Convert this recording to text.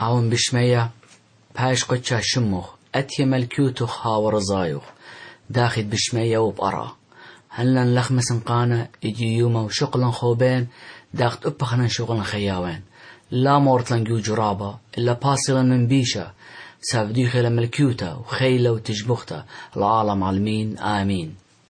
عون بشمية پاش قتشا شموخ أتي ملكوتخ هاور ورزايوخ داخد بشمية وبقرا هلن لخمس قانا إجي يوما وشغلا خوبين داخت أبخنا شغلا خياوين لا مورتلن جو جرابة إلا باسلن من بيشا سافديخ ملكيوتا، وخيلة وتجبختا العالم عالمين آمين